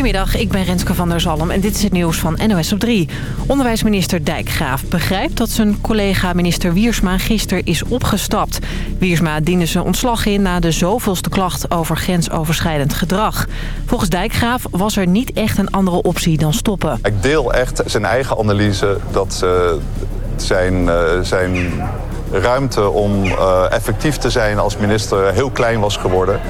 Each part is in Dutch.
Goedemiddag, ik ben Renske van der Zalm en dit is het nieuws van NOS op 3. Onderwijsminister Dijkgraaf begrijpt dat zijn collega minister Wiersma gisteren is opgestapt. Wiersma diende zijn ontslag in na de zoveelste klacht over grensoverschrijdend gedrag. Volgens Dijkgraaf was er niet echt een andere optie dan stoppen. Ik deel echt zijn eigen analyse dat uh, zijn, uh, zijn ruimte om uh, effectief te zijn als minister heel klein was geworden.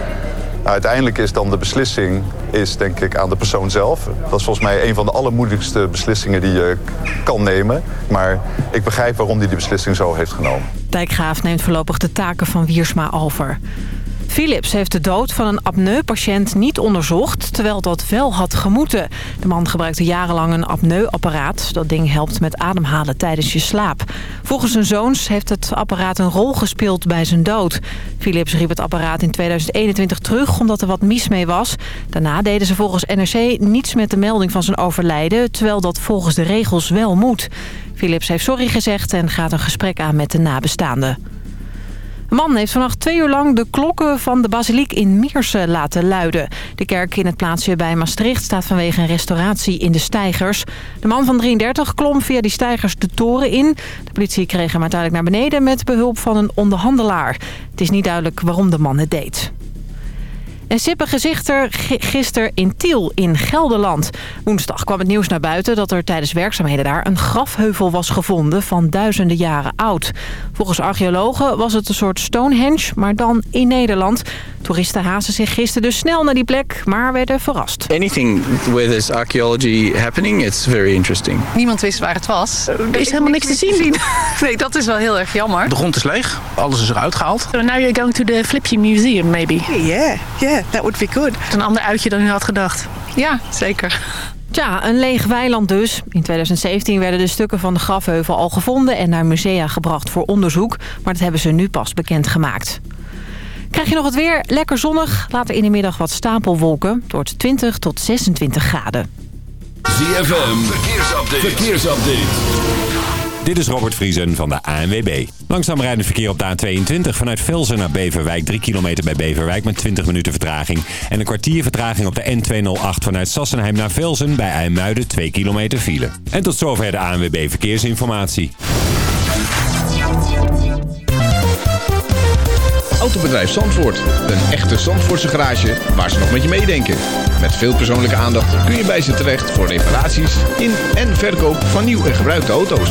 Uiteindelijk is dan de beslissing is, denk ik, aan de persoon zelf. Dat is volgens mij een van de allermoedigste beslissingen die je kan nemen. Maar ik begrijp waarom hij die beslissing zo heeft genomen. Dijkgraaf neemt voorlopig de taken van Wiersma over. Philips heeft de dood van een apneu-patiënt niet onderzocht, terwijl dat wel had gemoeten. De man gebruikte jarenlang een apneu-apparaat. Dat ding helpt met ademhalen tijdens je slaap. Volgens zijn zoons heeft het apparaat een rol gespeeld bij zijn dood. Philips riep het apparaat in 2021 terug omdat er wat mis mee was. Daarna deden ze volgens NRC niets met de melding van zijn overlijden... terwijl dat volgens de regels wel moet. Philips heeft sorry gezegd en gaat een gesprek aan met de nabestaanden. Een man heeft vannacht twee uur lang de klokken van de basiliek in Meersen laten luiden. De kerk in het plaatsje bij Maastricht staat vanwege een restauratie in de stijgers. De man van 33 klom via die stijgers de toren in. De politie kreeg hem uiteindelijk naar beneden met behulp van een onderhandelaar. Het is niet duidelijk waarom de man het deed. En sippe gezichter gisteren in Tiel in Gelderland. Woensdag kwam het nieuws naar buiten dat er tijdens werkzaamheden daar een grafheuvel was gevonden van duizenden jaren oud. Volgens archeologen was het een soort Stonehenge, maar dan in Nederland. Toeristen haasten zich gisteren dus snel naar die plek, maar werden verrast. Anything with this archaeology happening, it's very interesting. Niemand wist waar het was. Er is helemaal niks te zien. Nee, dat is wel heel erg jammer. De grond is leeg, alles is eruit gehaald. So now you're going to the Flipje Museum, maybe? Yeah, yeah, that would be good. Een ander uitje dan u had gedacht. Ja, zeker. Tja, een leeg weiland dus. In 2017 werden de stukken van de grafheuvel al gevonden... en naar musea gebracht voor onderzoek. Maar dat hebben ze nu pas bekendgemaakt. Krijg je nog het weer? Lekker zonnig. Later in de middag wat stapelwolken. Het wordt 20 tot 26 graden. ZFM, verkeersupdate. verkeersupdate. Dit is Robert Vriesen van de ANWB. Langzaam rijdend verkeer op de A22 vanuit Velzen naar Beverwijk. 3 kilometer bij Beverwijk met 20 minuten vertraging. En een kwartier vertraging op de N208 vanuit Sassenheim naar Velzen. Bij IJmuiden 2 kilometer file. En tot zover de ANWB Verkeersinformatie. Autobedrijf Zandvoort. Een echte Zandvoortse garage waar ze nog met je meedenken. Met veel persoonlijke aandacht kun je bij ze terecht voor reparaties in en verkoop van nieuw en gebruikte auto's.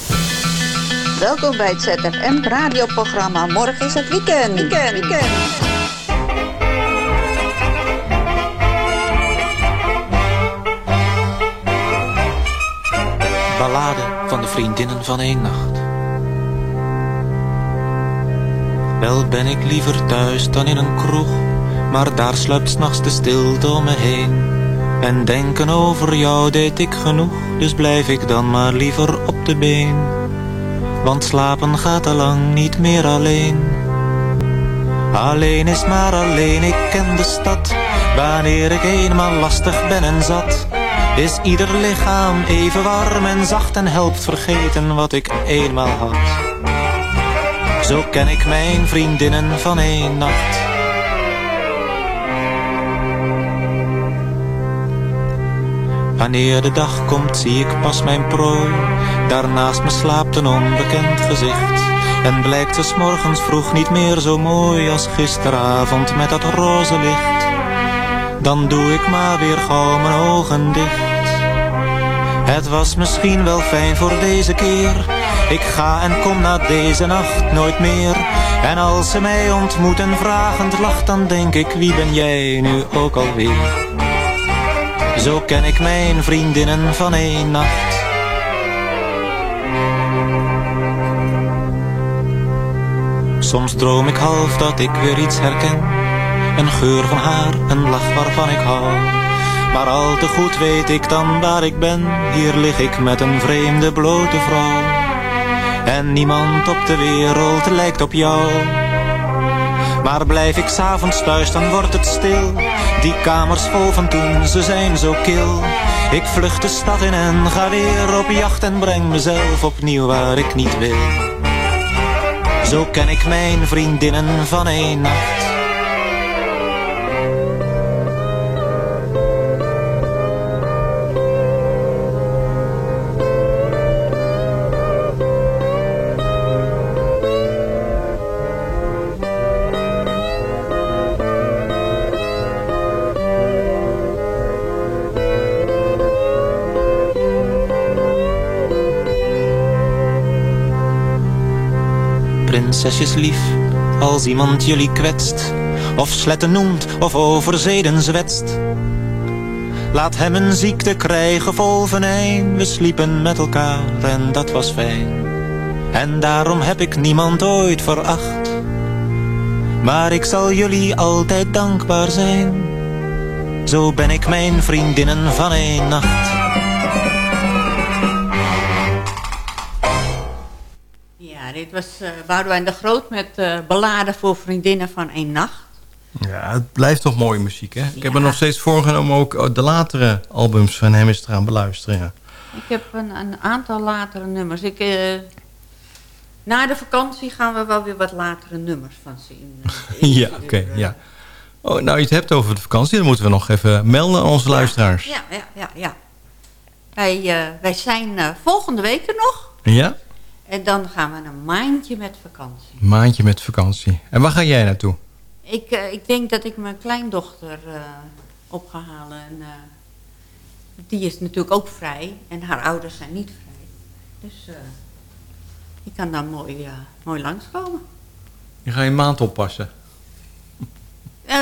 Welkom bij het ZFM radioprogramma. Morgen is het weekend. Weekend, weekend. Ballade van de vriendinnen van één nacht. Wel ben ik liever thuis dan in een kroeg, maar daar sluipt s'nachts de stilte om me heen. En denken over jou deed ik genoeg, dus blijf ik dan maar liever op de been. Want slapen gaat al lang niet meer alleen. Alleen is maar alleen, ik ken de stad. Wanneer ik eenmaal lastig ben en zat, is ieder lichaam even warm en zacht en helpt vergeten wat ik eenmaal had. Zo ken ik mijn vriendinnen van één nacht. Wanneer de dag komt zie ik pas mijn prooi. Daarnaast me slaapt een onbekend gezicht. En blijkt ze morgens vroeg niet meer zo mooi als gisteravond met dat roze licht. Dan doe ik maar weer gauw mijn ogen dicht. Het was misschien wel fijn voor deze keer. Ik ga en kom na deze nacht nooit meer. En als ze mij ontmoet en vragend lacht, dan denk ik, wie ben jij nu ook alweer? Zo ken ik mijn vriendinnen van één nacht. Soms droom ik half dat ik weer iets herken. Een geur van haar, een lach waarvan ik hou. Maar al te goed weet ik dan waar ik ben. Hier lig ik met een vreemde blote vrouw. En niemand op de wereld lijkt op jou. Maar blijf ik s'avonds thuis, dan wordt het stil. Die kamers vol van toen, ze zijn zo kil. Ik vlucht de stad in en ga weer op jacht en breng mezelf opnieuw waar ik niet wil. Zo ken ik mijn vriendinnen van één nacht. Prinsesjes lief, als iemand jullie kwetst, of sletten noemt, of over zeden zwetst. Laat hem een ziekte krijgen vol venijn, we sliepen met elkaar en dat was fijn. En daarom heb ik niemand ooit veracht, maar ik zal jullie altijd dankbaar zijn. Zo ben ik mijn vriendinnen van een nacht. Dit was uh, Boudewijn de Groot met uh, Balladen voor Vriendinnen van één Nacht. Ja, het blijft toch mooie muziek, hè? Ik heb er nog steeds voorgenomen ook de latere albums van hem eens te gaan beluisteren. Ja. Ik heb een, een, aantal latere nummers. Ik, uh, na de vakantie gaan we wel weer wat latere nummers van zien. ja, oké, okay, ja. Oh, nou, je het hebt over de vakantie, dan moeten we nog even melden aan onze ja, luisteraars. Ja, ja, ja. ja. Wij, wij zijn volgende week er nog. Ja? En dan gaan we een maandje met vakantie. Een maandje met vakantie. En waar ga jij naartoe? Ik, uh, ik denk dat ik mijn kleindochter uh, op ga halen. En, uh, die is natuurlijk ook vrij. En haar ouders zijn niet vrij. Dus ik kan daar mooi, mooi langskomen. Je gaat je maand oppassen?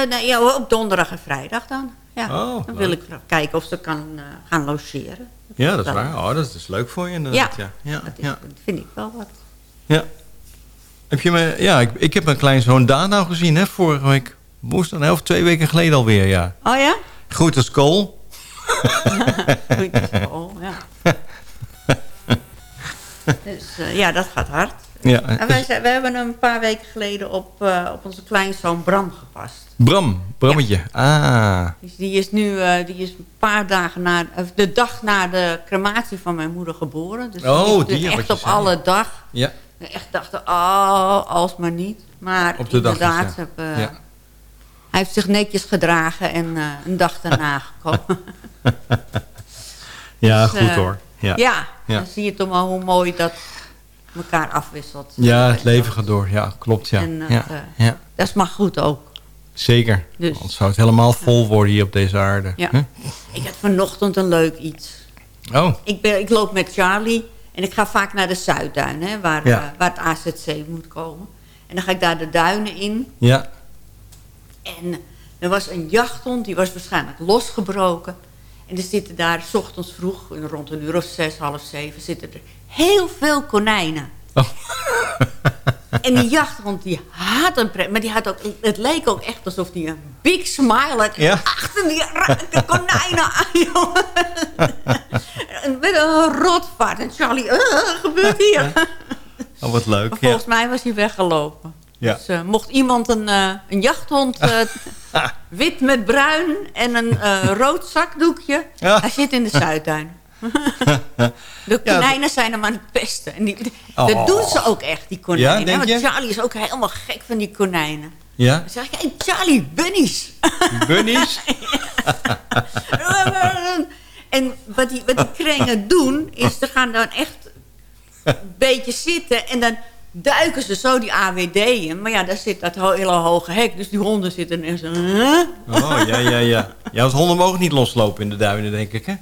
nee, ja, op donderdag en vrijdag dan. Ja. Oh, dan wil ik kijken of ze kan gaan logeren. Ja, dat is waar. Oh, dat is leuk voor je inderdaad. Ja, ja. ja, dat, is, ja. dat vind ik wel wat. Ja. Heb je me, ja, ik, ik heb mijn kleinzoon Daan nou gezien, hè, vorige week. Woensdag, of twee weken geleden alweer, ja. Oh ja? Goed als kool. Goed als kool, ja. dus uh, ja, dat gaat hard. Ja, en wij, zijn, wij hebben een paar weken geleden op, uh, op onze kleinzoon Bram gepast. Bram, Brammetje. Ja. Ah. Dus die is nu uh, die is een paar dagen na, de dag na de crematie van mijn moeder geboren. Dus oh, die, die echt op zei. alle dag. Ja. Echt dachten, oh, alsmaar niet. Maar op de inderdaad, dag is, heb, uh, ja. hij heeft zich netjes gedragen en uh, een dag daarna gekomen. ja, dus, goed hoor. Ja. Ja, ja, dan zie je toch wel hoe mooi dat elkaar afwisselt. Ja, het leven gaat door. Ja, klopt. Ja. En, ja. ja. Dat is maar goed ook. Zeker. Dus. Anders zou het helemaal vol worden hier op deze aarde. Ja. Huh? Ik had vanochtend een leuk iets. Oh. Ik, ben, ik loop met Charlie en ik ga vaak naar de Zuidduin, hè, waar, ja. uh, waar het AZC moet komen. En dan ga ik daar de duinen in. Ja. En er was een jachthond, die was waarschijnlijk losgebroken. En er zitten daar, s ochtends vroeg, rond een uur of zes, half zeven, zitten er heel veel konijnen. Oh. En die jachthond, die had een pret. Maar die had ook, het leek ook echt alsof hij een big smile had. Ja? Achter die de konijnen aan, Met een rotvaart. En Charlie, uh, gebeurt hier? Oh, wat leuk. Maar volgens ja. mij was hij weggelopen. Ja. Dus uh, mocht iemand een, uh, een jachthond, wit met bruin en een rood zakdoekje. Hij zit in de Zuidduin. de konijnen ja. zijn hem aan het pesten. En die, oh. Dat doen ze ook echt, die konijnen. Ja, Want Charlie is ook helemaal gek van die konijnen. Ja? Dan zeg ik, hey Charlie, bunnies. Bunnies? en wat die, wat die krengen doen, is ze gaan dan echt een beetje zitten en dan duiken ze zo die AWD in. Maar ja, daar zit dat hele hoge hek. Dus die honden zitten en zo... Huh? Oh, ja, ja, ja. Ja, als honden mogen niet loslopen in de duinen, denk ik, hè?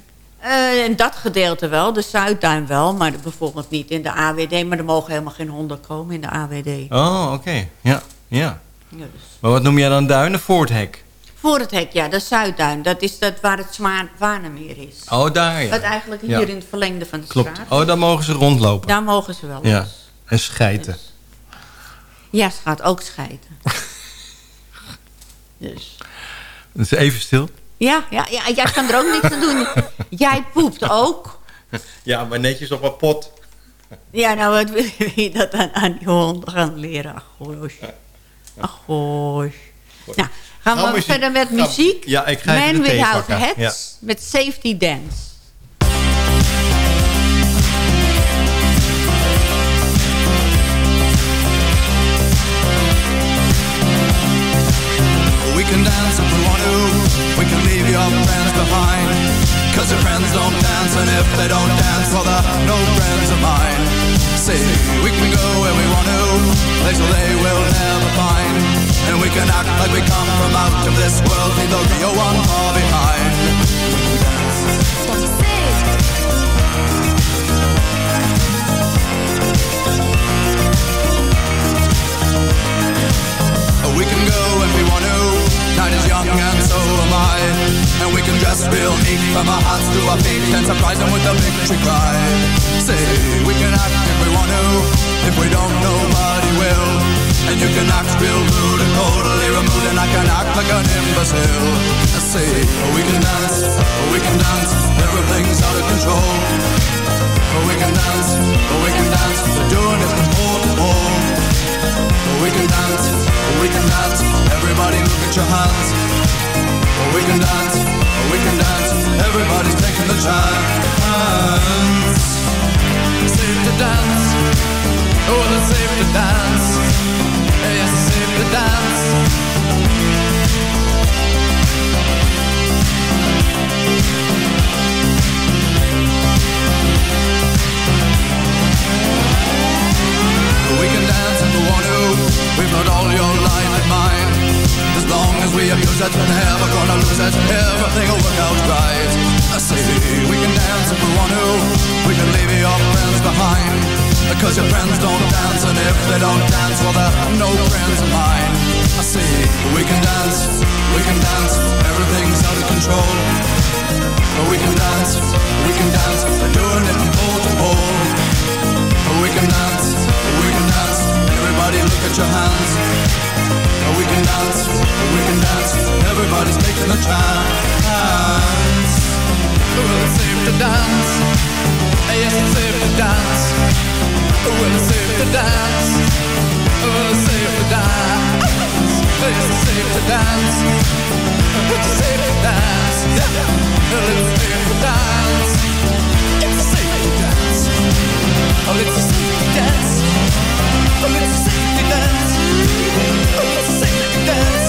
Uh, in dat gedeelte wel, de Zuidduin wel, maar bijvoorbeeld niet in de AWD. Maar er mogen helemaal geen honden komen in de AWD. Oh, oké. Okay. Ja, ja. Dus. Maar wat noem jij dan duinen voor het hek? Voor het hek, ja, de Zuidduin. Dat is dat waar het Zwanemeer is. Oh, daar ja. Wat eigenlijk hier ja. in het verlengde van de Klopt. straat Oh, daar mogen ze rondlopen. Daar mogen ze wel Ja, los. en schijten. Dus. Ja, ze gaat ook schijten. dus. Dus even stil. Ja, ja, ja, jij kan er ook niks aan doen. Jij poept ook. Ja, maar netjes op een pot. Ja, nou, wat wil je dat aan, aan die honden gaan leren? Ach, goos. Ach, goos. Nou, gaan we verder met muziek. Ja, ik ga even Man Without pakken. Hats met Safety Dance. We can dance your friends behind. Cause your friends don't dance, and if they don't dance, well, they're no friends of mine. See, we can go where we want to, places they will never find. And we can act like we come from out of this world, leave the real one far behind. We can go if we want to. Night is young and so am I. And we can dress real neat from our hearts to our feet and surprise them with a victory cry. Say we can act if we want to. If we don't, nobody will. And you can act real rude and totally removed, and I can act like an imbecile. Say we can dance, we can dance. Everything's out your hands. We can dance, we can dance. Everybody's taking the chance. Safe to dance. Oh, it's safe to dance. Yes, it's safe to dance. We can dance if we want to. We've got all your life long as we abuse it, we're never gonna lose it. Everything will work out right. I say we can dance if we want to. We can leave your friends behind. Because your friends don't dance, and if they don't dance, well, they're no friends of mine. I say we can dance, we can dance. Everything's out of control. We can dance, we can dance. We're doing it from pole to pole. We can dance, we can dance. Everybody look at your hands. We can dance, we can dance. Everybody's taking a chance. Well, it's safe to dance. Yes, it's safe to dance. Well, it's safe to dance. Well, it's safe to dance. Yes, it's safe to dance. It's safe to dance. Well, it's safe to dance. It's safe to dance. Oh, it's a safety dance. Oh, it's a safety dance. Oh, it's a dance.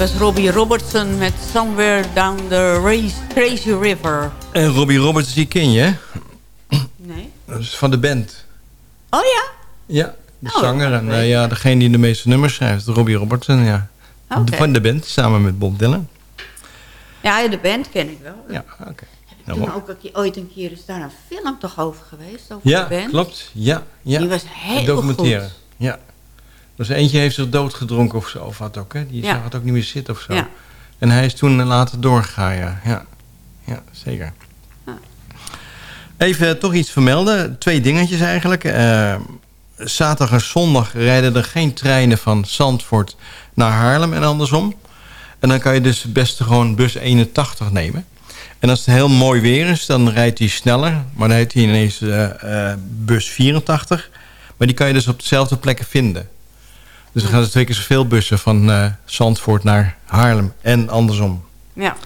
Was Robbie Robertson met Somewhere Down the Race, Crazy River. En Robbie Roberts, die ken je, hè? Nee. Dat is van de band. Oh ja? Ja, de Oh, zanger en eh, ik. ja, degene die de meeste nummers schrijft, Robbie Robertson, ja. Van de band, samen met Bob Dylan. Ja, de band ken ik wel. Ja, oké. Toen Nou, ook ooit een keer is daar een film toch over geweest? Over Ja, de band? klopt. Ja, ja. Die was heel goed. Ja. Dus eentje heeft zich doodgedronken of zo, of wat ook, hè? Die zag het ook niet meer zitten of zo. En hij is toen later doorgegaan, ja. Ja, ja zeker. Even toch iets vermelden. Twee dingetjes eigenlijk. Eh, zaterdag en zondag rijden er geen treinen van Zandvoort naar Haarlem en andersom. En dan kan je dus het beste gewoon bus 81 nemen. En als het heel mooi weer is, dan rijdt hij sneller. Maar dan heet hij ineens eh, eh, bus 84. Maar die kan je dus op dezelfde plekken vinden. Dus dan gaan er twee keer zoveel bussen van eh, Zandvoort naar Haarlem en andersom. Ja.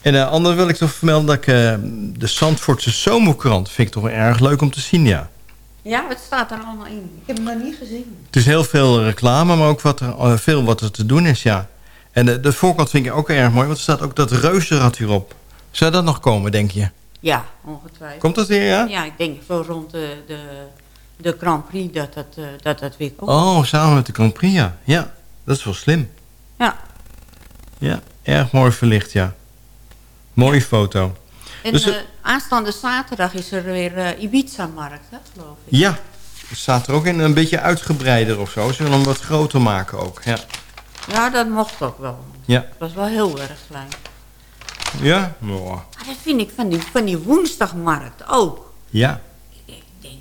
En uh, ander wil ik toch vermelden dat ik eh, de Zandvoortse zomerkrant vind ik toch wel erg leuk om te zien, ja. Ja, wat staat er allemaal in? Ik heb hem nog niet gezien. Het is heel veel reclame, maar ook wat er, veel wat er te doen is, ja. En de, de voorkant vind ik ook erg mooi, want er staat ook dat reuzenrad hierop. Zou dat nog komen, denk je? Ja, ongetwijfeld. Komt dat weer, ja? Ja, ik denk zo rond de, de, de Grand Prix dat dat, eh, dat, dat weer komt. Oh, samen met de Grand Prix, ja. Ja, dat is wel slim. Ja. Ja, erg mooi verlicht, ja. Mooie foto. En Dus, eh, aanstaande zaterdag is er weer eh, Ibiza-markt, hè, geloof ik. Ja, het staat er ook in een beetje uitgebreider of zo. Ze willen hem wat groter maken ook, ja. Ja, dat mocht ook wel. Ja. Het was wel heel erg klein. Ja? Oh. Maar dat vind ik van die, van die woensdagmarkt ook. Ja.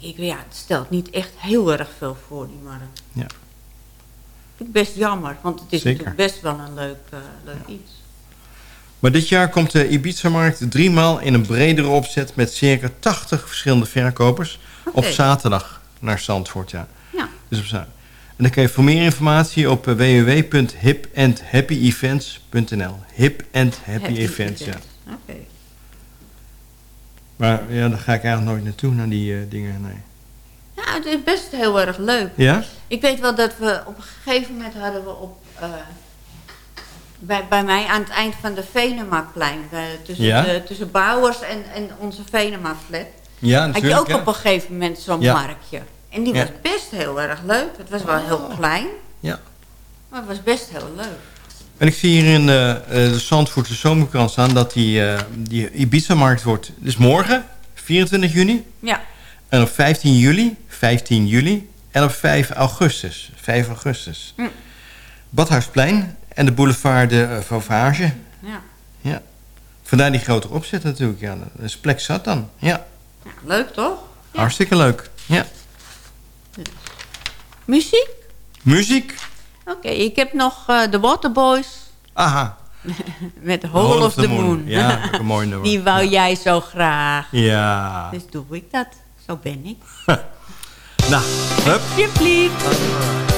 Ik, ja, het stelt niet echt heel erg veel voor, die markt. Ja. Vind ik best jammer, want het is Zeker. natuurlijk best wel een leuk, eh, leuk iets. Maar dit jaar komt de Ibiza-markt driemaal in een bredere opzet... met circa 80 verschillende verkopers op zaterdag naar Zandvoort. Ja. Ja. Dus op zaterdag. En dan kan je voor meer informatie op eh, www.hipandhappyevents.nl. Hip and Happy, Happy Events, ja. Oké. Maar ja, daar ga ik eigenlijk nooit naartoe, naar die eh, dingen. Nee. Ja, het is best heel erg leuk. Ja? Ik weet wel dat we op een gegeven moment hadden we op... eh, bij, bij mij aan het eind van de Venemaplein. bij- tussen, Ja? de, tussen Bouwers en, en onze Venema-flat. Ja, Had je ook op een gegeven moment zo'n Ja. marktje. En die was best heel erg leuk. Het was wel heel klein. Ja. Maar het was best heel leuk. En ik zie hier in de, eh, de Zandvoortse zomerkrant staan dat die, eh, die Ibiza-markt wordt. Dus morgen, 24 juni. Ja. En op 15 juli, 15 juli. En op 5 augustus, 5 augustus. Hm. Badhuisplein en de boulevard de uh, Vauvage. Ja. Ja. Vandaar die grotere opzet natuurlijk. Ja, dat is plek zat dan. Ja. ja leuk toch? Hartstikke leuk. Ja. Muziek? Muziek. Oké, ik heb nog eh, de Waterboys Aha. met Hole, of, the Moon. Ja, een mooi nummer. Die wou jij zo graag. Ja. Dus doe ik dat. Zo ben ik. Nou, hup. Alsjeblieft.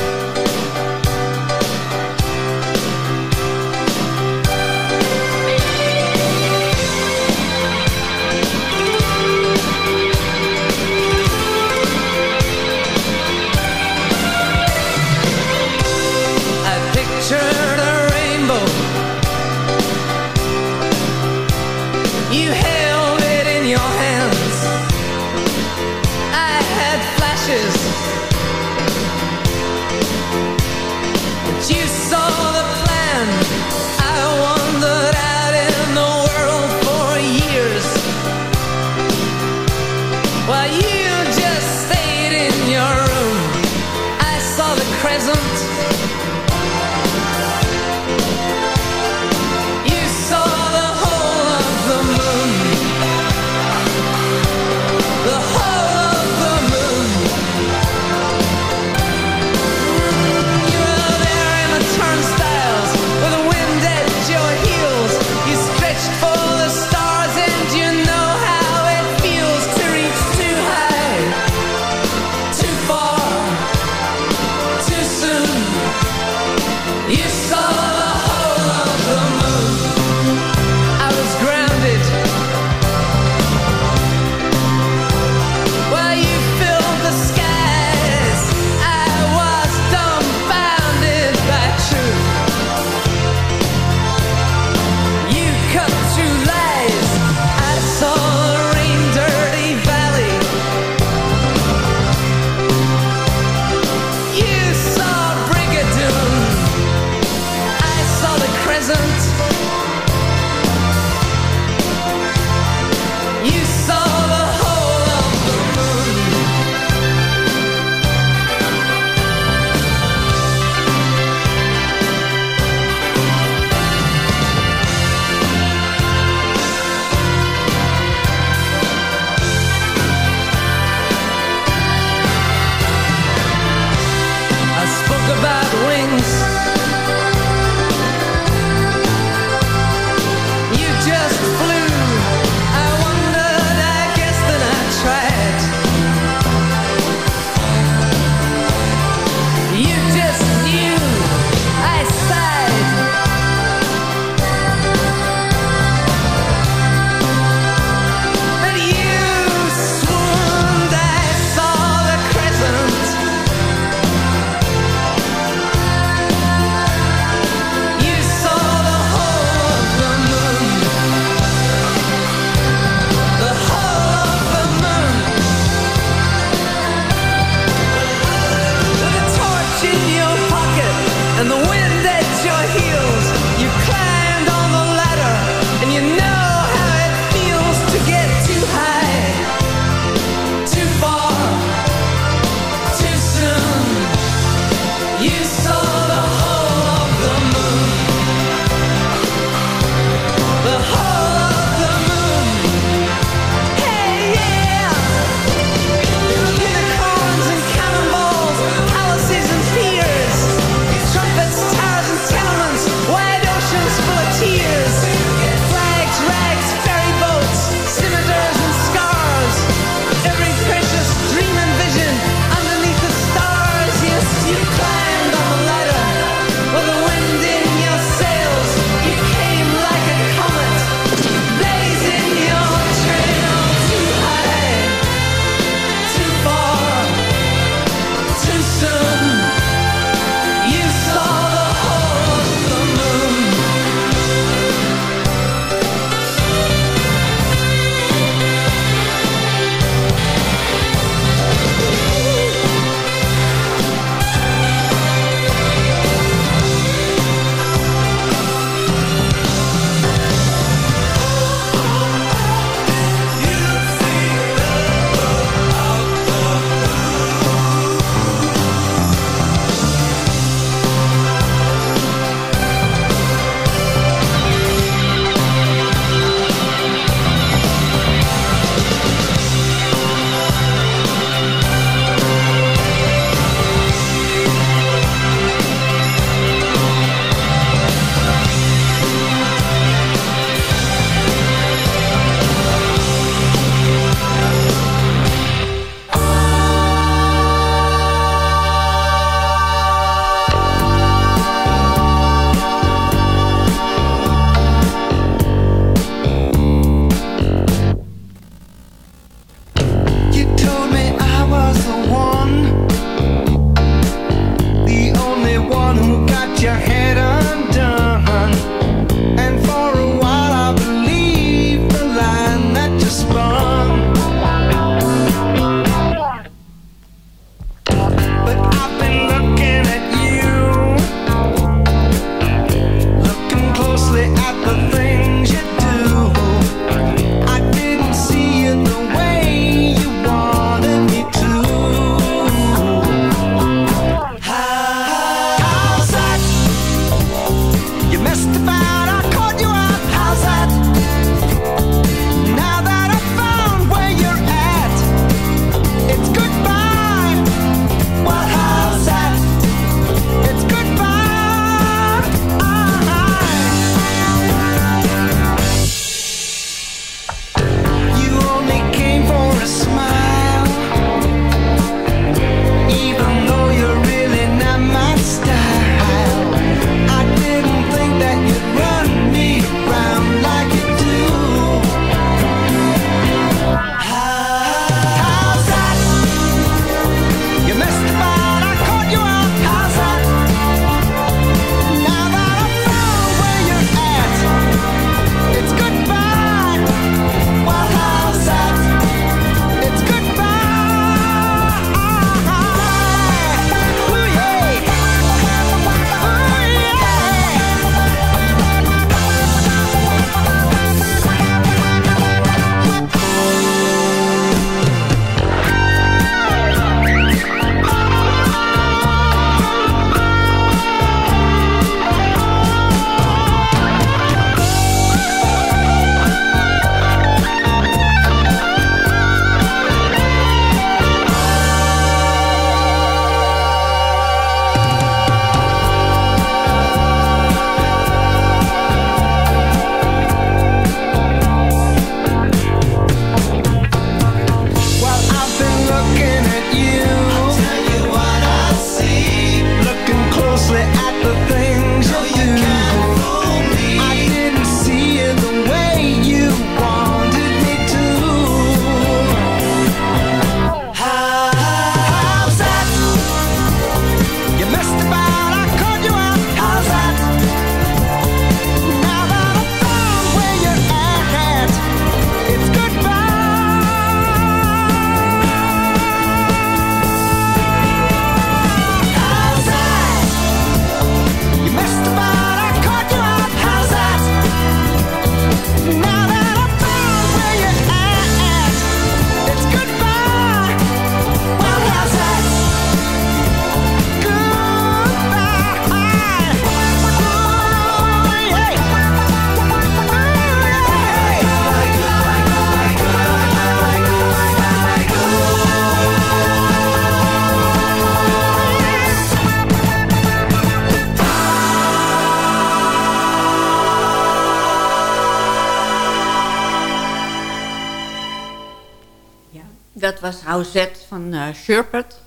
Van eh Sherpert.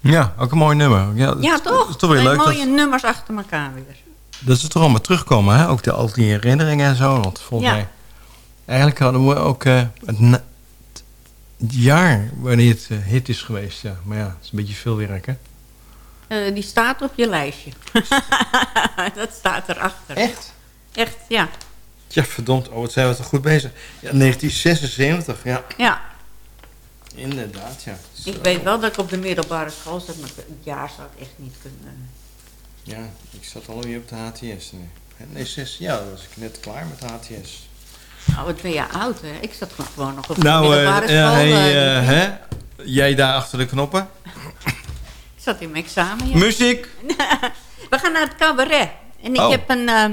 Ja, ook een mooi nummer. Ja, toch? Is toch weer leuk mooie dat, nummers achter elkaar weer. dat ze toch allemaal terugkomen. Hè? Ook de, al die herinneringen en zo. Want volgens Ja. mij... Eigenlijk hadden we ook eh, het, jaar wanneer het eh, hit is geweest. Ja. Maar ja, het is een beetje veel werk, hè? Die staat op je lijstje. dat staat erachter. Echt? Echt, ja. Ja, verdomd. Oh, wat zijn we toch goed bezig. Ja, 1976, ja. Ja, Inderdaad, ja. ik weet wel dat ik op de middelbare school zat, maar het jaar zou ik echt niet kunnen. Ja, ik zat alweer op de HTS. Nee, nee zes, ja, dan was ik net klaar met de HTS. Oh, wat ben je oud, hè? Ik zat gewoon nog op de Nou, middelbare eh, school. hey, eh, eh, hè? Jij daar achter de knoppen. ik zat in mijn examen, ja. Muziek. We gaan naar het cabaret. En ik Oh. heb een, ehm,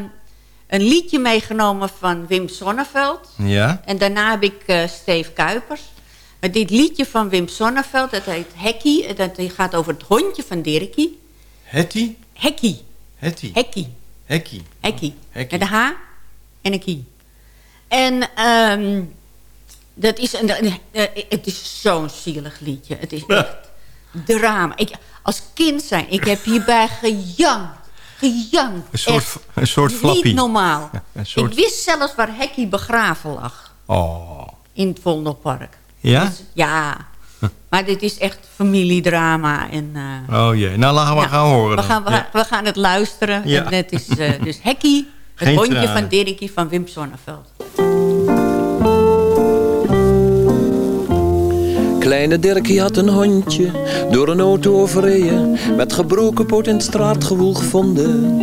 een liedje meegenomen van Wim Sonneveld. Ja. En daarna heb ik eh Steve Kuipers. Maar dit liedje van Wim Sonneveld, dat heet Hekkie. Dat gaat over het hondje van Dirkie. Hetty? Hekkie. Hetty. Hekkie. Hekkie. Hekkie. Met een H en een kie. En ehm, dat is een, eh, het is zo'n zielig liedje. Het is echt drama. Ik, als kind zijn, ik heb hierbij gejankt. Gejankt. Een soort, Echt een soort flappie. Niet normaal. Ja, soort... Ik wist zelfs waar Hekkie begraven lag. Oh. In het Vondelpark. Ja? Dus, ja. Maar dit is echt familiedrama. En, eh, Oh jee. Nou, laten we gaan horen we gaan, we, Ja. we gaan het luisteren. Ja. En het is eh, dus Hekkie, het Geen hondje tranen. van Dirkie van Wim Sonneveld. Kleine Dirkie had een hondje, door een auto overreden. Met gebroken poot in het straatgewoel gevonden.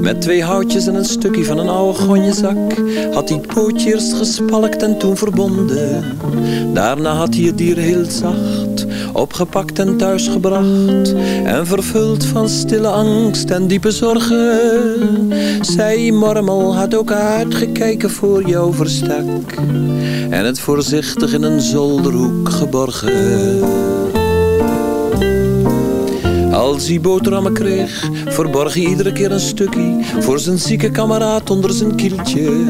Met twee houtjes en een stukje van een oude gonjezak. Had hij het pootje eerst gespalkt en toen verbonden. Daarna had hij het dier heel zacht opgepakt en thuisgebracht. En vervuld van stille angst en diepe zorgen. Zij Mormel had ook uitgekeken voor jouw verstek. En het voorzichtig in een zolderhoek geborgen. Als hij boterhammen kreeg, verborg hij iedere keer een stukje voor zijn zieke kameraad onder zijn kieltje.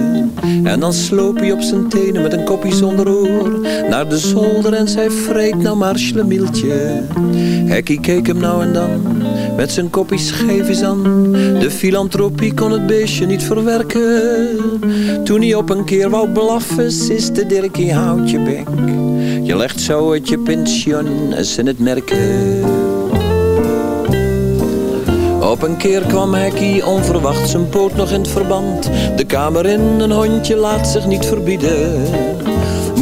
En dan sloop hij op zijn tenen met een kopje zonder oor naar de zolder en zei: Vreet nou maar schlemieltje. Hekkie keek hem nou en dan met zijn kopje scheefjes aan. De filantropie kon het beestje niet verwerken. Toen hij op een keer wou blaffen, siste Dirkie houd je bek. Je legt zo uit je pensioen eens in het merken. Op een keer kwam Hekkie onverwacht zijn poot nog in het verband. De kamer in, een hondje laat zich niet verbieden.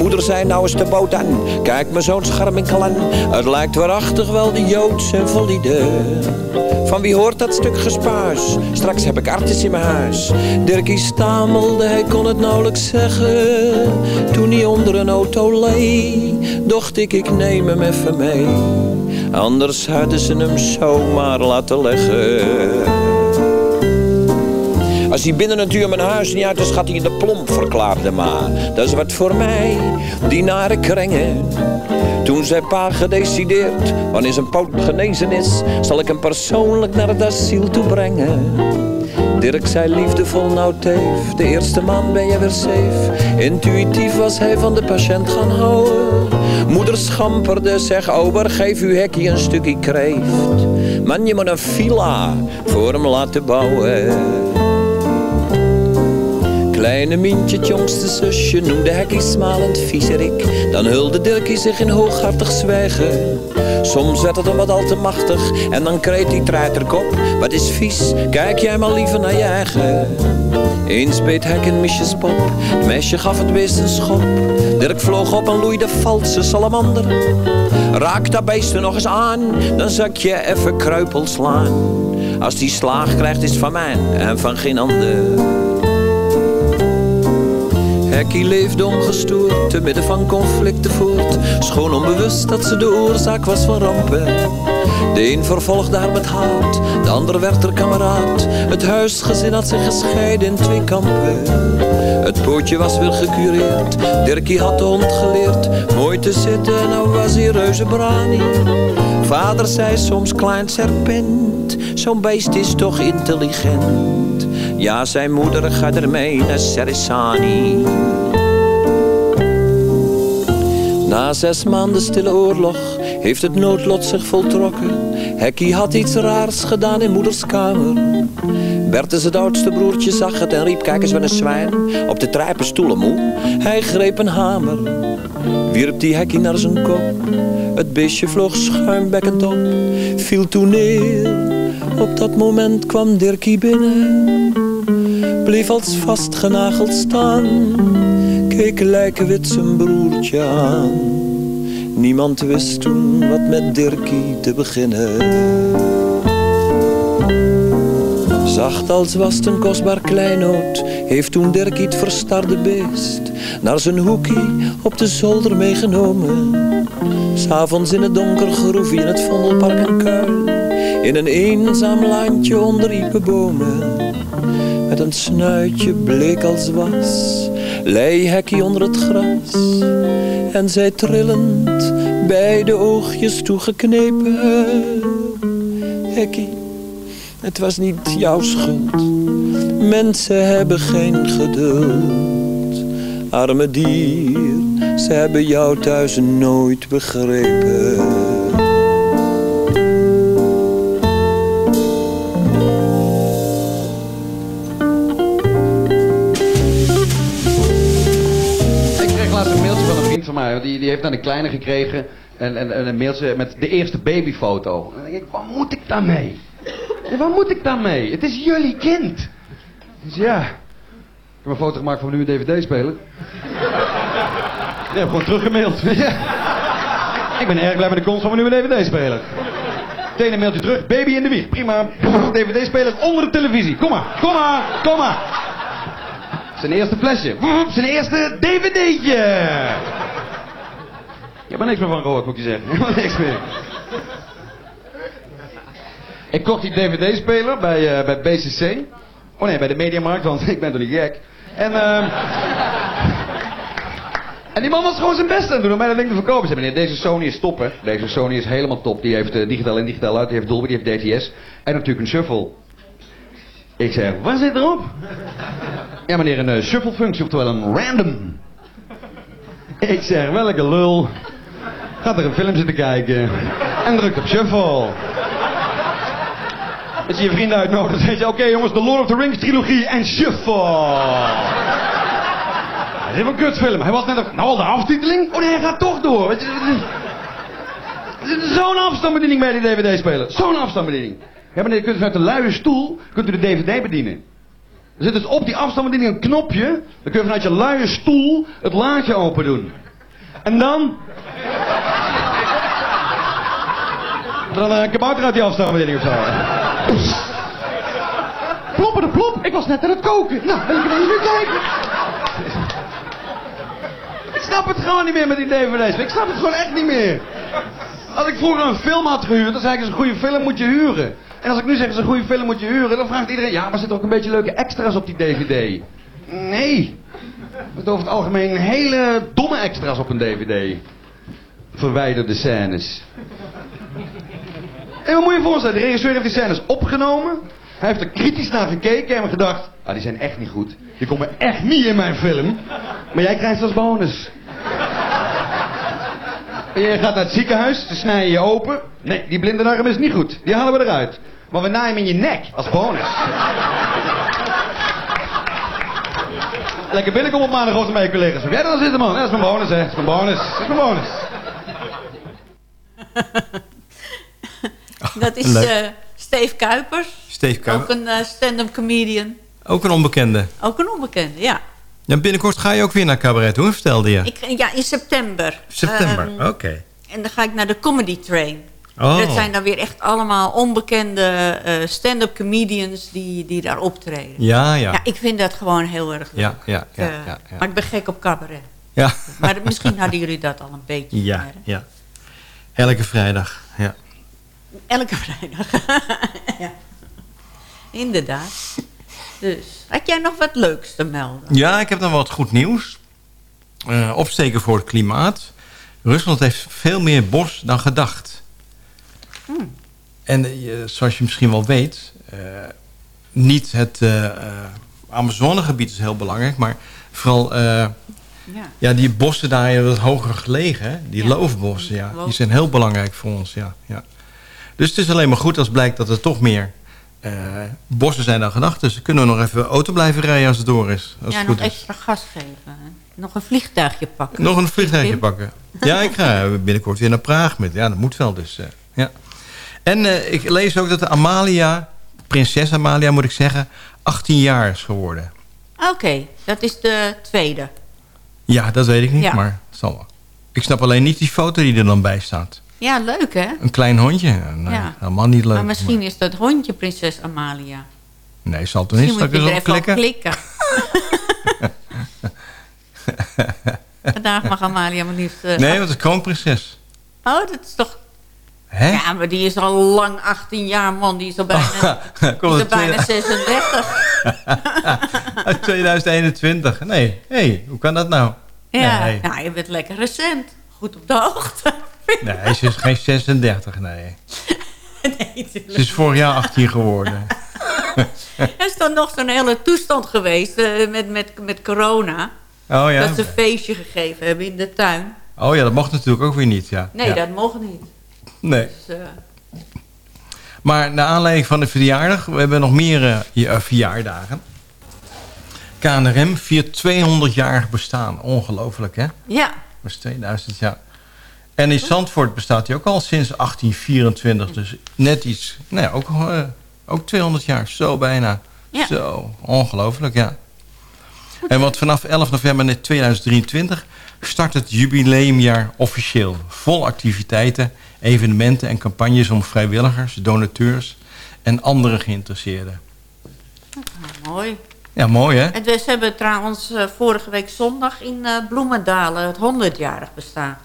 Moeder zei nou eens de boot aan, kijk me zo'n scharminkel aan. Het lijkt waarachtig wel de Joodse invalide. Van wie hoort dat stuk gespuis? Straks heb ik artis in mijn huis. Dirkie stamelde, hij kon het nauwelijks zeggen. Toen hij onder een auto lay, dacht ik, ik neem hem even mee. Anders hadden ze hem zomaar laten leggen. Als hij binnen een uur mijn huis niet uit is, gaat hij in de plomp, verklaarde ma. Dat is wat voor mij, die nare krengen. Toen zei pa gedecideerd, wanneer zijn poot genezen is, zal ik hem persoonlijk naar het asiel toe brengen. Dirk zei liefdevol, nou teef, de eerste maand ben je weer safe. Intuïtief was hij van de patiënt gaan houden. Moeder schamperde, zeg ober, geef uw hekje een stukje kreeft. Man, je moet een villa voor hem laten bouwen. Kleine Mientje, het jongste zusje, noemde Hekkie smalend viezerik. Dan hulde Dirkie zich in hooghartig zwijgen. Soms werd het hem wat al te machtig en dan kreet die treiterkop. Wat is vies, kijk jij maar liever naar je eigen. Eens beet Hek een misjespop, het meisje gaf het beest een schop. Dirk vloog op en loeide valse salamander. Raak dat beest er nog eens aan, dan zak je even kruipel slaan. Als die slaag krijgt is van mij en van geen ander. Hekkie leefde ongestoord, te midden van conflicten voort. Schoon onbewust dat ze de oorzaak was van rampen. De een vervolgde haar met haat, de ander werd er kameraad. Het huisgezin had zich gescheiden in twee kampen. Het pootje was weer gecureerd, Dirkie had de hond geleerd. Mooi te zitten, nou was hij reuze brani. Vader zei soms klein serpent, zo'n beest is toch intelligent. Ja, zijn moeder gaat ermee naar Serisani. Na zes maanden stille oorlog heeft het noodlot zich voltrokken. Hekkie had iets raars gedaan in moeders kamer. Bertus, het oudste broertje, zag het en riep, kijk eens wat een zwijn. Op de trijpen stoelen moe, hij greep een hamer. Wierp die hekkie naar zijn kop. Het beestje vloog schuimbekkend op, viel toen neer. Op dat moment kwam Dirkie binnen. Bleef als vastgenageld staan. Keek lijkenwit zijn broertje aan. Niemand wist toen wat met Dirkie te beginnen. Zacht als was het een kostbaar kleinood, heeft toen Dirkie het verstarde beest naar zijn hoekie op de zolder meegenomen. S'avonds in het donker groef hij in het Vondelpark een kuil, in een eenzaam landje onder iepe bomen. Met een snuitje bleek als was, lei hekkie onder het gras. En zij trillend, beide oogjes toegeknepen. Hekkie, het was niet jouw schuld. Mensen hebben geen geduld. Arme dier, ze hebben jou thuis nooit begrepen. Die, die heeft dan een kleine gekregen. En, en, en een mailtje met de eerste babyfoto. En dan denk ik, wat moet ik daarmee? Ja, wat moet ik daarmee? Het is jullie kind. Dus ja. Ik heb een foto gemaakt van mijn nieuwe DVD-speler. Die heb gewoon teruggemaild. Ja. Ik ben erg blij met de komst van mijn nieuwe DVD-speler. Meteen een mailtje terug. Baby in de wieg. Prima. DVD-speler onder de televisie. Kom maar, kom maar, kom maar. Zijn eerste flesje. Zijn eerste DVD'tje. Ik heb er niks meer van gehoord, moet je zeggen. Helemaal niks meer. Ik kocht die DVD-speler bij, eh, bij BCC. Oh nee, bij de Mediamarkt, want ik ben toch niet gek. En, ehm en die man was gewoon zijn best aan het doen om mij dat ding te verkopen. Ze meneer, deze Sony is top, hè. Deze Sony is helemaal top. Die heeft eh, digitaal in, digitaal uit. Die heeft Dolby, die heeft DTS. En natuurlijk een shuffle. Ik zeg, wat zit erop? Ja meneer, een uh, shuffle functie, oftewel een random. Ik zeg, welke lul. Gaat er een film zitten kijken. En drukt op shuffle. Als je je vrienden uitnodigt, dan zeg je, oké jongens, de Lord of the Rings trilogie en shuffle. Dat is een kutfilm. Hij was net op... Nou, al de aftiteling? Oh nee, hij gaat toch door. Weet je, Zo'n afstandsbediening bij die DVD-speler. Zo'n afstandsbediening. Ja, meneer, je kunt vanuit de luie stoel kunt u de DVD bedienen. Er zit dus op die afstandsbediening een knopje. Dan kun je vanuit je luie stoel het laadje open doen. En dan... Dan een kabouter uit die afstandsbediening of zo. Ploppen de plop. Ik was net aan het koken. Nou, wil ik even kijken. Ik snap het gewoon niet meer met die dvd's. Ik snap het gewoon echt niet meer. Als ik vroeger een film had gehuurd, dan zei ik, het een goede film moet je huren. En als ik nu zeg, het is een goede film moet je huren, dan vraagt iedereen, ja, maar zitten ook een beetje leuke extra's op die dvd? Nee. Zitten over het algemeen hele domme extra's op een dvd. Verwijderde scènes. En wat moet je voorstellen, de regisseur heeft die scènes opgenomen. Hij heeft er kritisch naar gekeken en gedacht, ah, die zijn echt niet goed. Die komen echt niet in mijn film. Maar jij krijgt ze als bonus. En je gaat naar het ziekenhuis, ze snijden je open. Nee, die blinde darm is niet goed. Die halen we eruit. Maar we naaien hem in je nek als bonus. Lekker binnenkomen op maandagochtend je collega's. Dat al zitten, man? Ja, dat is mijn bonus, hè. Dat is mijn bonus. Dat is mijn bonus. Dat is eh, Steve Kuipers. Steve Kuipers. Ook een eh, stand-up comedian. Ook een onbekende. Ook een onbekende, ja. Ja, binnenkort ga je ook weer naar cabaret, hoe vertelde je? Ik, ja, in september. September, Ehm, oké. En dan ga ik naar de Comedy Train. Oh. Dat zijn dan weer echt allemaal onbekende eh, stand-up comedians die, die daar optreden. Ja, ja. Ja, ik vind dat gewoon heel erg leuk. Ja, ja, ja, ja, ja. Maar ik ben gek op cabaret. Ja. Maar misschien hadden jullie dat al een beetje. Ja, ja. Elke vrijdag. Elke vrijdag. ja. Inderdaad. Dus, had jij nog wat leuks te melden? Ja, ik heb dan wat goed nieuws. Eh, opsteken voor het klimaat. Rusland heeft veel meer bos dan gedacht. Hmm. En eh, zoals je misschien wel weet... eh, niet het Amazonegebied is heel belangrijk... maar vooral eh, Ja. Ja, die bossen daar wat hoger gelegen, hè? die Ja. loofbossen, ja. Die zijn heel belangrijk voor ons. Ja, ja. Dus het is alleen maar goed als blijkt dat er toch meer eh, bossen zijn dan gedacht. Dus kunnen we nog even auto blijven rijden als het door is. Als ja, het nog goed is. extra gas geven. Nog een vliegtuigje pakken. Nog een vliegtuigje pakken. Ja, ik ga binnenkort weer naar Praag met. Ja, dat moet wel dus. eh, ja. En eh, ik lees ook dat de Amalia, prinses Amalia moet ik zeggen, 18 jaar is geworden. Oké, dat is de tweede. Ja, dat weet ik niet, Ja. maar het zal wel. Ik snap alleen niet die foto die er dan bij staat. Ja, leuk hè? Een klein hondje. Nee, Ja. helemaal niet leuk. maar misschien is dat hondje prinses Amalia. Nee, zal er niet. Eens op klikken? klikken. Vandaag mag Amalia maar liefst... eh, Nee, want het is kroonprinses. Oh, dat is toch... Hè? Ja, maar die is al lang 18 jaar, man. Die is al bijna, is al bijna tweede- 36. Uit 2021. Nee, hé, hoe kan dat nou? Ja, Nee, nou, je bent lekker recent. Goed op de hoogte. nee ze is geen 36, nee. nee, Ze is vorig jaar 18 geworden. Er is dan nog zo'n hele toestand geweest eh, met, met, met corona. Oh ja. Dat ze een feestje gegeven hebben in de tuin. Oh ja, dat mocht natuurlijk ook weer niet, ja. Nee, ja. dat mocht niet. Nee. Dus, eh, Maar naar aanleiding van de verjaardag, we hebben nog meer eh, verjaardagen. KNRM viert 200 jaar bestaan. Ongelooflijk, hè? ja, Dat is 2000 jaar. En in Zandvoort bestaat hij ook al sinds 1824. Dus net iets, nou ja, ook, eh, ook 200 jaar. Zo bijna. Ja. Zo, ongelooflijk, ja. En want vanaf 11 november 2023 start het jubileumjaar officieel. Vol activiteiten, evenementen en campagnes om vrijwilligers, donateurs en andere geïnteresseerden. mooi. Ja, mooi hè? En dus hebben trouwens eh, vorige week zondag in eh, Bloemendalen het 100-jarig bestaan.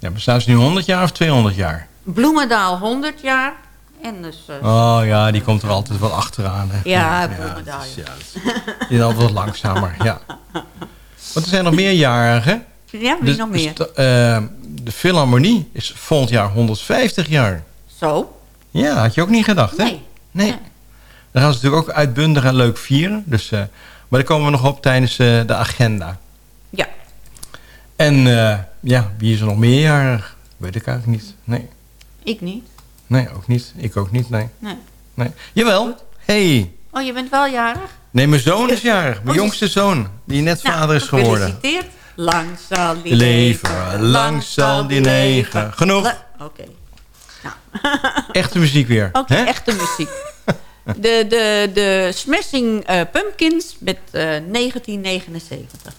Ja, bestaan ze nu 100 jaar of 200 jaar? Bloemendaal 100 jaar. En dus... eh, Oh ja, die komt er altijd wel achteraan. Hè? Ja, Bloemendaal, is- ja, is- Die is altijd wat langzamer, ja. Want er zijn nog meer jarigen. Ja, wie nog meer? de, eh, de Philharmonie is volgend jaar 150 jaar. Zo? Ja, had je ook niet gedacht, hè? Nee. Nee. Dan gaan ze natuurlijk ook uitbundig en leuk vieren. Dus, eh, maar daar komen we nog op tijdens de agenda. Ja. En eh, ja, wie is er nog meerjarig? Weet ik eigenlijk niet. Nee. Ik niet. Nee, ook niet. Ik ook niet, nee. Nee. nee. Jawel. Hey. Oh, je bent wel jarig? Nee, mijn zoon is jarig. Mijn Oh, jongste zoon. Die net Nou, vader is geworden. Gefeliciteerd. Lang zal die Leven, leven. lang zal die leven. Genoeg. Oké. Echte muziek weer. Oké, echte muziek. De, de, de Smashing eh, Pumpkins met eh, 1979.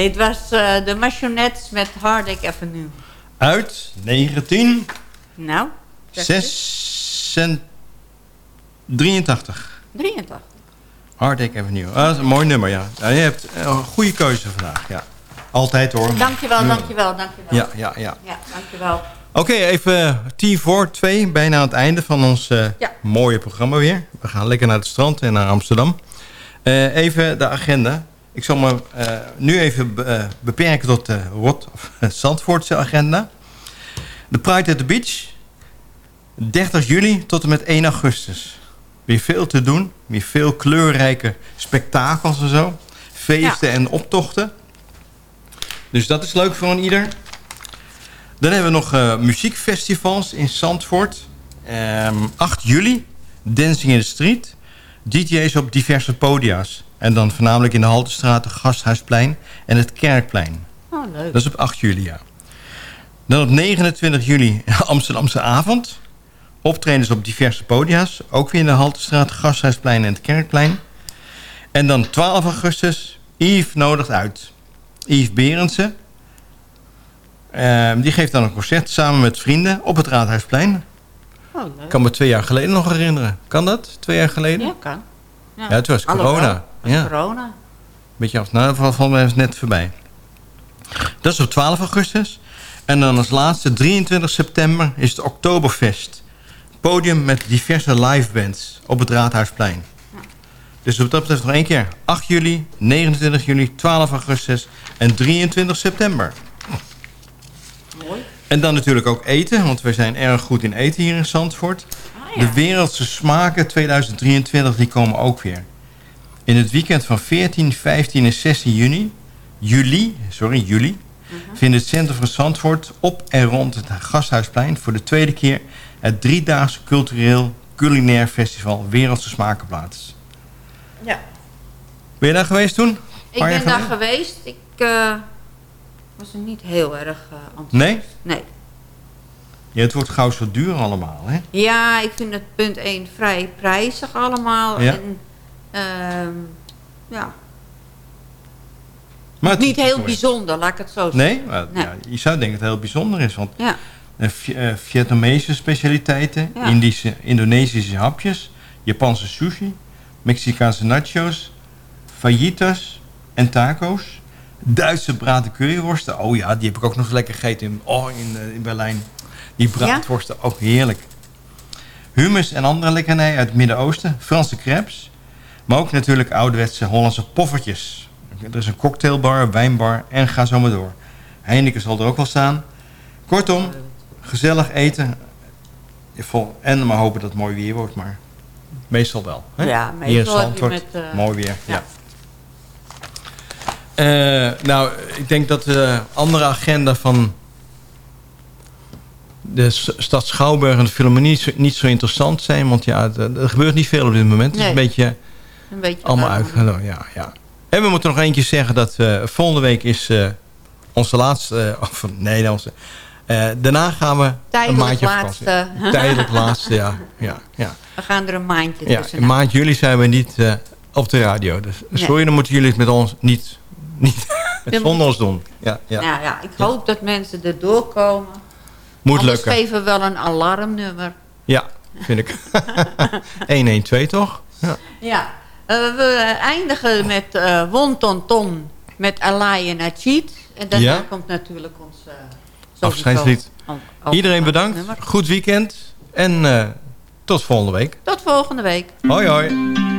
Dit was eh, de Marionettes met Hardwick Avenue. Uit 19... Nou, zeg eens. 83. 83. Hardwick Avenue. Ah, dat is een mooi nummer, ja. ja je hebt een goede keuze vandaag, ja. Altijd hoor. Dankjewel, Ja. dankjewel, dankjewel. Ja, ja, ja. Ja, dankjewel. Oké, even tien voor twee, bijna aan het einde van ons eh, Ja. mooie programma weer. We gaan lekker naar het strand en naar Amsterdam. Eh, even de agenda. Ik zal me eh, nu even be- eh, beperken tot de Rot of Zandvoortse agenda. De Pride at the Beach. 30 juli tot en met 1 augustus. Weer veel te doen. Weer veel kleurrijke spektakels en zo. Feesten en optochten. Dus dat is leuk voor een ieder. Dan hebben we nog eh, muziekfestivals in Zandvoort. Ehm, 8 juli, Dancing in the Street. DJ's op diverse podia's. En dan voornamelijk in de Haltestraat, het Gasthuisplein en het Kerkplein. Oh, leuk. Dat is op 8 juli, ja. Dan op 29 juli Amsterdamse avond. Optredens op diverse podia's. Ook weer in de Haltestraat, het Gasthuisplein en het Kerkplein. En dan 12 augustus, Yves nodigt uit. Yves Berendsen. Ehm, die geeft dan een concert samen met vrienden op het Raadhuisplein. Oh, leuk. Ik kan me twee jaar geleden nog herinneren. Kan dat? Twee jaar geleden? Ja, kan. Ja, het was corona. Ja. corona. Beetje af. Nou, van, van mij is het net voorbij. Dat is op 12 augustus. En dan als laatste, 23 september, is het Oktoberfest. Podium met diverse live bands op het Raadhuisplein. Dus wat dat betreft nog één keer. 8 juli, 29 juli, 12 augustus en 23 september. Mooi. En dan natuurlijk ook eten, want we zijn erg goed in eten hier in Zandvoort. Ja. De Wereldse Smaken 2023, die komen ook weer. In het weekend van 14, 15 en 16 juni, juli, sorry, juli, Mhm. vindt het Centrum van Zandvoort op en rond het Gasthuisplein voor de tweede keer het driedaagse cultureel culinair festival Wereldse Smaken plaats. Ja. Ben je daar geweest toen? Ik ben daar geweest. Ik eh, was er niet heel erg uh, enthousiast. Nee? Nee. Ja, het wordt gauw zo duur allemaal, hè? Ja, ik vind het punt 1 vrij prijzig allemaal. Ja. En ehm, ja, Maar het- niet heel bijzonder, laat ik het zo zeggen. Nee? Maar, Nee. Ja, je zou denken dat het heel bijzonder is. Want Ja. eh, Vi- Vietnamese specialiteiten, Ja. Indische, Indonesische hapjes, Japanse sushi, Mexicaanse nachos, fajitas en taco's. Duitse braten curryworsten. Oh ja, die heb ik ook nog lekker gegeten in, oh, in, eh, in Berlijn. Die braadworsten, ook heerlijk. Hummus en andere lekkernijen uit het Midden-Oosten. Franse crepes. Maar ook natuurlijk ouderwetse Hollandse poffertjes. Er is een cocktailbar, wijnbar en ga zo maar door. Heineken zal er ook wel staan. Kortom, gezellig eten. En maar hopen dat het mooi weer wordt, maar meestal wel. Hè? Ja, Hier meestal met, eh, mooi weer. ja. Ja. Eh, nou, ik denk dat de andere agenda van de stad Schouwburg en de Philharmonie niet zo, niet zo interessant zijn. Want ja, er gebeurt niet veel op dit moment. Het is een beetje Een beetje allemaal uitgenomen. Ja, ja. En we moeten nog keer zeggen dat eh, volgende week is eh, onze laatste... eh, of, nee, onze, daarna gaan we Tijdelijk een maandje laatste. vakantie. Tijdelijk laatste, ja. ja, ja. We gaan er een maandje ja tussen. in maand juli zijn we niet op de radio. Dus Nee. sorry, dan moeten jullie het met ons niet, niet zonder ons doen. Ja, ja. Nou ja, ik hoop dat mensen er doorkomen. Moet Anders lukken. geven we wel een alarmnummer. Ja, vind ik. 112 toch? Ja. Ja, eh, we eindigen met eh Wonton Ton met Alaya Nachit. En daarna Ja. komt natuurlijk ons... sowieso Afscheidslied. Iedereen bedankt. nummer. Goed weekend. En tot volgende week. Tot volgende week. Hoi hoi.